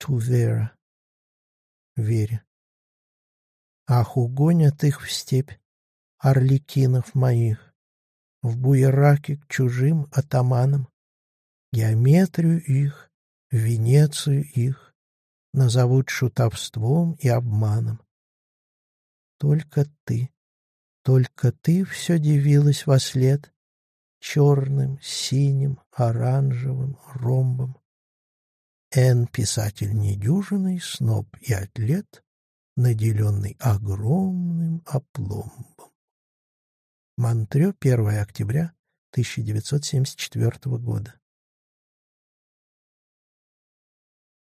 to Vera. Вере. Ах, угонят их в степь, орликинов моих, В буераке к чужим атаманам, Геометрию их, Венецию их Назовут шутовством и обманом. Только ты, только ты все дивилась во след Черным, синим, оранжевым ромбом. Н. писатель недюжинный, сноб и атлет, наделенный огромным опломбом. Монтрё, 1 октября 1974 года.